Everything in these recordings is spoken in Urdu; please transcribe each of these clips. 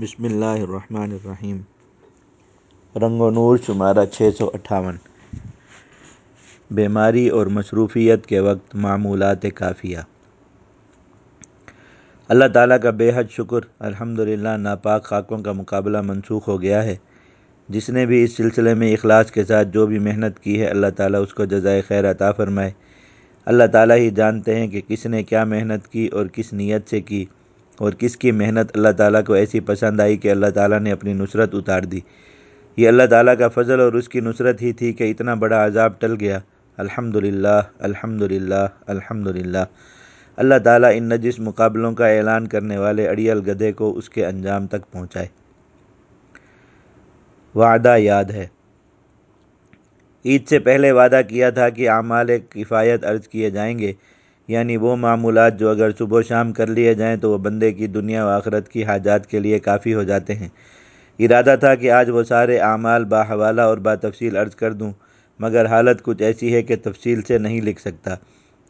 بسم اللہ الرحمن الرحیم۔ رنگ و نور شمارہ چھ سو اٹھاون۔ بیماری اور مصروفیت کے وقت معمولات کافیہ۔ اللہ تعالیٰ کا بے حد شکر، الحمدللہ ناپاک خاکوں کا مقابلہ منسوخ ہو گیا ہے۔ جس نے بھی اس سلسلے میں اخلاص کے ساتھ جو بھی محنت کی ہے، اللہ تعالیٰ اس کو جزائے خیر عطا فرمائے۔ اللہ تعالیٰ ہی جانتے ہیں کہ کس نے کیا محنت کی اور کس نیت سے کی۔ اور کس کی محنت اللہ تعالیٰ کو ایسی پسند آئی کہ اللہ تعالیٰ نے اپنی نصرت اتار دی؟ یہ اللہ تعالیٰ کا فضل اور اس کی نصرت ہی تھی کہ اتنا بڑا عذاب ٹل گیا۔ الحمد للہ الحمد للہ الحمد للہ اللہ تعالیٰ ان نجس مقابلوں کا اعلان کرنے والے اڑیل گدھے کو اس کے انجام تک پہنچائے۔ وعدہ یاد ہے۔ عید سے پہلے وعدہ کیا تھا کہ اعمال کفایت عرض کیے جائیں گے۔ یعنی وہ معمولات جو اگر صبح و شام کر لیے جائیں تو وہ بندے کی دنیا و آخرت کی حاجات کے لیے کافی ہو جاتے ہیں۔ ارادہ تھا کہ آج وہ سارے اعمال باحوالہ اور با تفصیل عرض کر دوں، مگر حالت کچھ ایسی ہے کہ تفصیل سے نہیں لکھ سکتا۔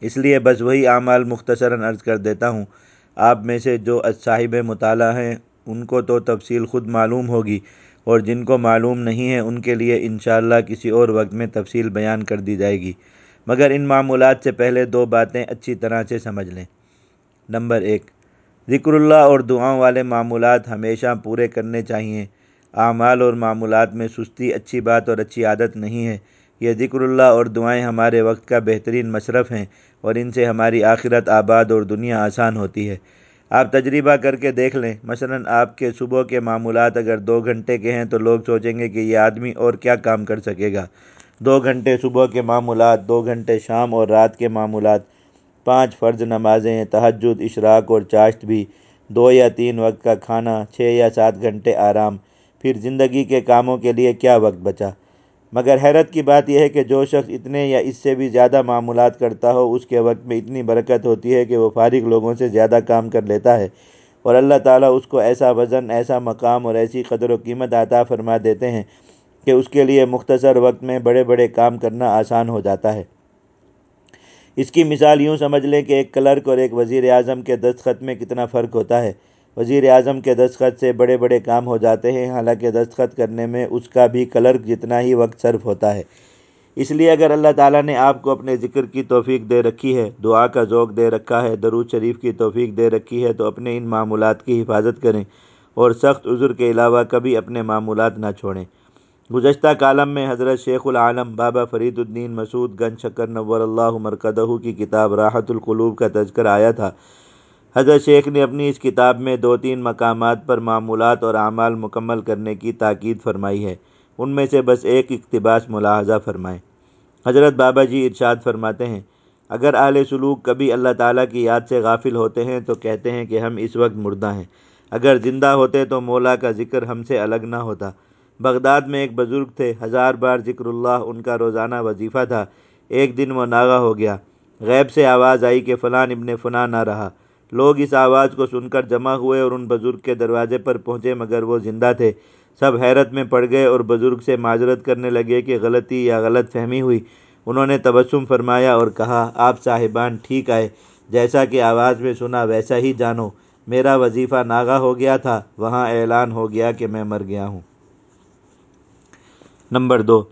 اس لیے بس وہی اعمال مختصراً عرض کر دیتا ہوں۔ آپ میں سے جو صاحب مطالعہ ہیں، ان کو تو تفصیل خود معلوم ہوگی، اور جن کو معلوم نہیں ہے، ان کے لیے انشاءاللہ کسی اور وقت میں تفصیل بیان کر دی جائے گی۔ مگر ان معمولات سے پہلے دو باتیں اچھی طرح سے سمجھ لیں۔ نمبر ایک، ذکر اللہ اور دعاؤں والے معمولات ہمیشہ پورے کرنے چاہئیں۔ اعمال اور معمولات میں سستی، اچھی بات اور اچھی عادت نہیں ہے۔ یہ ذکر اللہ اور دعائیں ہمارے وقت کا بہترین مصرف ہیں اور ان سے ہماری آخرت آباد اور دنیا آسان ہوتی ہے۔ آپ تجربہ کر کے دیکھ لیں، مثلا آپ کے صبح کے معمولات اگر دو گھنٹے کے ہیں تو لوگ سوچیں گے کہ یہ آدمی اور کیا کام کر سکے گا۔ دو گھنٹے صبح کے معمولات، دو گھنٹے شام اور رات کے معمولات، پانچ فرض نمازیں، تہجد، اشراق اور چاشت بھی، دو یا تین وقت کا کھانا، چھ یا سات گھنٹے آرام۔ پھر زندگی کے کاموں کے لیے کیا وقت بچا؟ مگر حیرت کی بات یہ ہے کہ جو شخص اتنے یا اس سے بھی زیادہ معمولات کرتا ہو، اس کے وقت میں اتنی برکت ہوتی ہے کہ وہ فارغ لوگوں سے زیادہ کام کر لیتا ہے۔ اور اللہ تعالیٰ اس کو ایسا وزن، ایسا مقام اور ایسی قدر و قیمت عطا فرما دیتے ہیں۔ کہ اس کے لیے مختصر وقت میں بڑے بڑے کام کرنا آسان ہو جاتا ہے۔ اس کی مثال یوں سمجھ لیں کہ ایک کلرک اور ایک وزیر اعظم کے دستخط میں کتنا فرق ہوتا ہے۔ وزیر اعظم کے دستخط سے بڑے بڑے کام ہو جاتے ہیں، حالانکہ دستخط کرنے میں اس کا بھی کلرک جتنا ہی وقت صرف ہوتا ہے۔ اس لیے اگر اللہ تعالیٰ نے آپ کو اپنے ذکر کی توفیق دے رکھی ہے، دعا کا ذوق دے رکھا ہے، درود شریف کی توفیق دے رکھی ہے، تو اپنے ان معمولات کی حفاظت کریں اور سخت عذر کے علاوہ کبھی اپنے معمولات نہ چھوڑیں۔ گزشتہ کالم میں حضرت شیخ العالم بابا فرید الدین مسعود گنج شکر نور اللہ مرکدہ کی کتاب راحت القلوب کا تذکر آیا تھا۔ حضرت شیخ نے اپنی اس کتاب میں دو تین مقامات پر معمولات اور اعمال مکمل کرنے کی تاکید فرمائی ہے۔ ان میں سے بس ایک اقتباس ملاحظہ فرمائیں۔ حضرت بابا جی ارشاد فرماتے ہیں، اگر اہل سلوک کبھی اللہ تعالیٰ کی یاد سے غافل ہوتے ہیں تو کہتے ہیں کہ ہم اس وقت مردہ ہیں۔ اگر زندہ ہوتے تو مولا کا ذکر ہم سے الگ نہ ہوتا۔ بغداد میں ایک بزرگ تھے۔ ہزار بار ذکر اللہ، ان کا روزانہ وظیفہ تھا۔ ایک دن وہ ناغہ ہو گیا۔ غیب سے آواز آئی کہ فلان ابن فلاں نہ رہا۔ لوگ اس آواز کو سن کر جمع ہوئے اور ان بزرگ کے دروازے پر پہنچے، مگر وہ زندہ تھے۔ سب حیرت میں پڑ گئے اور بزرگ سے معذرت کرنے لگے کہ غلطی یا غلط فہمی ہوئی۔ انہوں نے تبسم فرمایا اور کہا، آپ صاحبان ٹھیک آئے، جیسا کہ آواز میں سنا ویسا ہی جانو۔ میرا وظیفہ ناغہ ہو گیا تھا، وہاں اعلان ہو گیا کہ میں مر گیا ہوں۔ نمبر دو،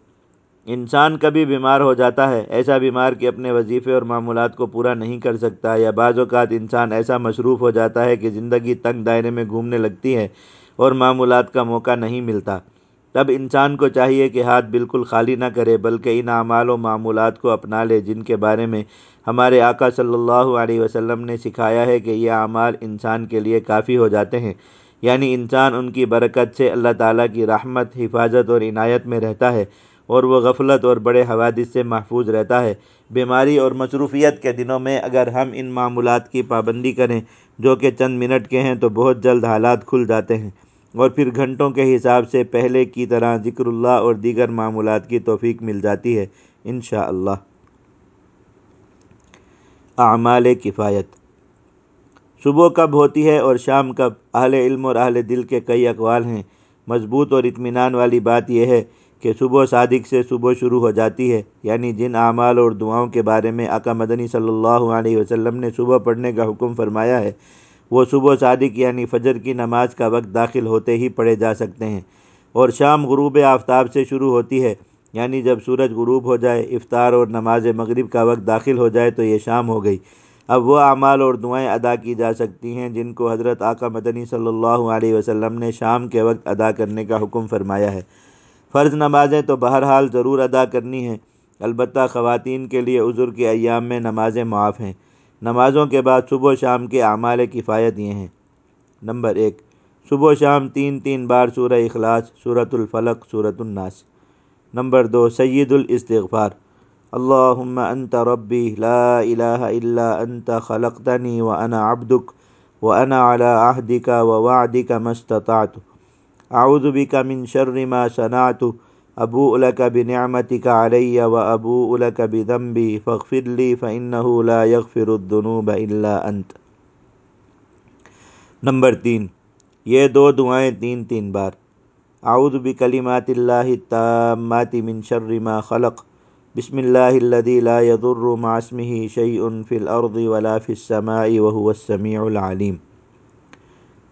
انسان کبھی بیمار ہو جاتا ہے، ایسا بیمار کہ اپنے وظیفے اور معمولات کو پورا نہیں کر سکتا، یا بعض اوقات انسان ایسا مصروف ہو جاتا ہے کہ زندگی تنگ دائرے میں گھومنے لگتی ہے اور معمولات کا موقع نہیں ملتا۔ تب انسان کو چاہیے کہ ہاتھ بالکل خالی نہ کرے، بلکہ ان اعمال و معمولات کو اپنا لے، جن کے بارے میں ہمارے آقا صلی اللہ علیہ وسلم نے سکھایا ہے کہ یہ اعمال انسان کے لیے کافی ہو جاتے ہیں۔ یعنی انسان ان کی برکت سے اللہ تعالیٰ کی رحمت، حفاظت اور عنایت میں رہتا ہے اور وہ غفلت اور بڑے حوادث سے محفوظ رہتا ہے۔ بیماری اور مصروفیت کے دنوں میں اگر ہم ان معمولات کی پابندی کریں جو کہ چند منٹ کے ہیں تو بہت جلد حالات کھل جاتے ہیں۔ اور پھر گھنٹوں کے حساب سے پہلے کی طرح ذکر اللہ اور دیگر معمولات کی توفیق مل جاتی ہے۔ انشاءاللہ۔ اعمال کفایت۔ صبح کب ہوتی ہے اور شام کب؟ اہل علم اور اہل دل کے کئی اقوال ہیں۔ مضبوط اور اطمینان والی بات یہ ہے کہ صبح صادق سے صبح شروع ہو جاتی ہے۔ یعنی جن اعمال اور دعاؤں کے بارے میں آقا مدنی صلی اللہ علیہ وسلم نے صبح پڑھنے کا حکم فرمایا ہے، وہ صبح صادق یعنی فجر کی نماز کا وقت داخل ہوتے ہی پڑھے جا سکتے ہیں۔ اور شام غروب آفتاب سے شروع ہوتی ہے یعنی جب سورج غروب ہو جائے، افطار اور نماز مغرب کا وقت داخل ہو جائے تو یہ شام ہو گئی۔ اب وہ اعمال اور دعائیں ادا کی جا سکتی ہیں جن کو حضرت آقا مدنی صلی اللہ علیہ وسلم نے شام کے وقت ادا کرنے کا حکم فرمایا ہے۔ فرض نمازیں تو بہرحال ضرور ادا کرنی ہیں۔ البتہ خواتین کے لیے عذر کے ایام میں نمازیں معاف ہیں۔ نمازوں کے بعد صبح و شام کے اعمال کفایت یہ ہیں۔ نمبر ایک، صبح و شام تین تین بار سورہ اخلاص، سورة الفلق، سورة الناس۔ نمبر دو سید الاستغفار اللهم أنت ربي لا إله إلا أنت خلقتني وأنا عبدك وأنا على عهدك ووعدك ما استطعت. أعوذ بك من شر ما صنعت أبوء لك بنعمتك علي وأبوء لك بذنبي. فاغفر لي فإنه لا يغفر الذنوب إلا أنت. نمبر تین یہ دو دعائیں تین تین بار. أعوذ بكلمات الله التامات من شر ما خلق. بسم اللہ الذي لا يضر مع اسمه شيء في الارض ولا في السماء وهو السميع العليم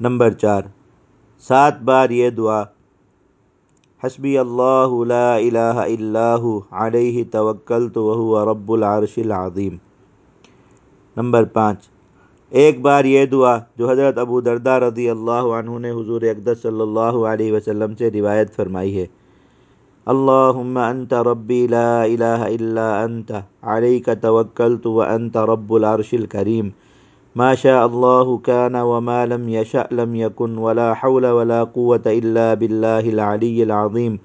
نمبر چار، سات بار یہ دعا، حسبی اللہ لا الہ الا هو علیہ توکلت وهو رب العرش العظیم۔ نمبر پانچ، ایک بار یہ دعا جو حضرت ابو دردہ رضی اللہ عنہ نے حضور اقدس صلی اللہ علیہ وسلم سے روایت فرمائی ہے۔ اللهم أنت ربي لا إله إلا أنت عليك توكلت وأنت رب العرش الكريم. ما شاء الله كان وما لم يشأ لم يكن ولا حول ولا قوة إلا بالله العلي العظيم.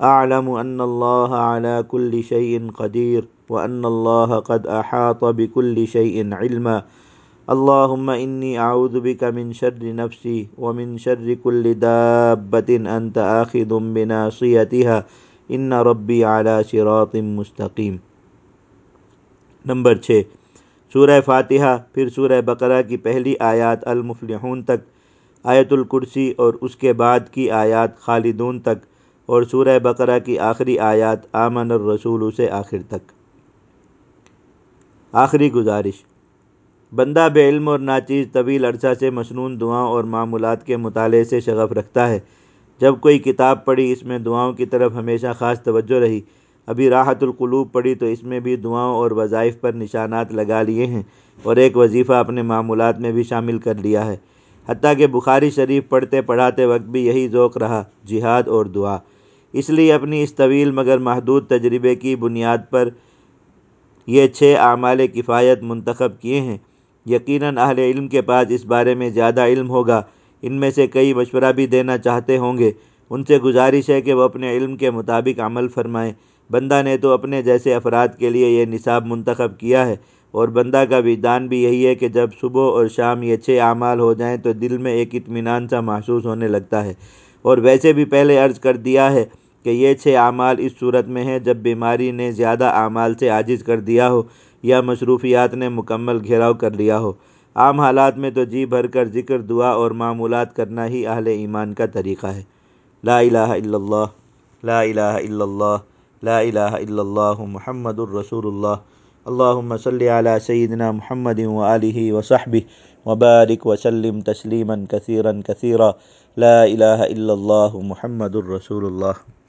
أعلم أن الله على كل شيء قدير وأن الله قد أحاط بكل شيء علما. اللہم انی اعوذ بک من شر نفسی ومن شر کل دابت انت آخذ بناصیتها ان ربی علی صراط مستقیم۔ نمبر چھ، سورہ فاتحہ، پھر سورہ بقرہ کی پہلی آیات المفلحون تک، آیت الکرسی اور اس کے بعد کی آیات خالدون تک، اور سورہ بقرہ کی آخری آیات آمن الرسول سے آخر تک۔ آخری گزارش بندہ بے علم اور ناچیز طویل عرصہ سے مصنون دعاؤں اور معمولات کے مطالعے سے شغف رکھتا ہے۔ جب کوئی کتاب پڑھی، اس میں دعاؤں کی طرف ہمیشہ خاص توجہ رہی۔ ابھی راحت القلوب پڑھی تو اس میں بھی دعاؤں اور وظائف پر نشانات لگا لیے ہیں اور ایک وظیفہ اپنے معمولات میں بھی شامل کر لیا ہے۔ حتیٰ کہ بخاری شریف پڑھتے پڑھاتے وقت بھی یہی ذوق رہا، جہاد اور دعا۔ اس لیے اپنی اس طویل مگر محدود تجربے کی بنیاد پر یہ چھ اعمال کفایت منتخب کیے ہیں۔ یقیناً اہل علم کے پاس اس بارے میں زیادہ علم ہوگا۔ ان میں سے کئی مشورہ بھی دینا چاہتے ہوں گے۔ ان سے گزارش ہے کہ وہ اپنے علم کے مطابق عمل فرمائیں۔ بندہ نے تو اپنے جیسے افراد کے لیے یہ نصاب منتخب کیا ہے۔ اور بندہ کا وجدان بھی یہی ہے کہ جب صبح اور شام یہ چھ اعمال ہو جائیں تو دل میں ایک اطمینان سا محسوس ہونے لگتا ہے۔ اور ویسے بھی پہلے عرض کر دیا ہے کہ یہ چھ اعمال اس صورت میں ہیں جب بیماری نے زیادہ اعمال سے عاجز کر دیا ہو۔ یا مصروفیات نے مکمل گھیراؤ کر لیا ہو۔ عام حالات میں تو جی بھر کر ذکر، دعا اور معمولات کرنا ہی اہل ایمان کا طریقہ ہے۔ لا الہ الا اللہ، لا الہ الا اللہ، لا الہ الا اللہ محمد الرسول اللہ۔ اللہم صلی علی سیدنا محمد وآلہ وصحبہ وبارک وسلم تسلیما کثیرا کثیرا۔ لا الہ الا اللہ محمد الرسول اللہ۔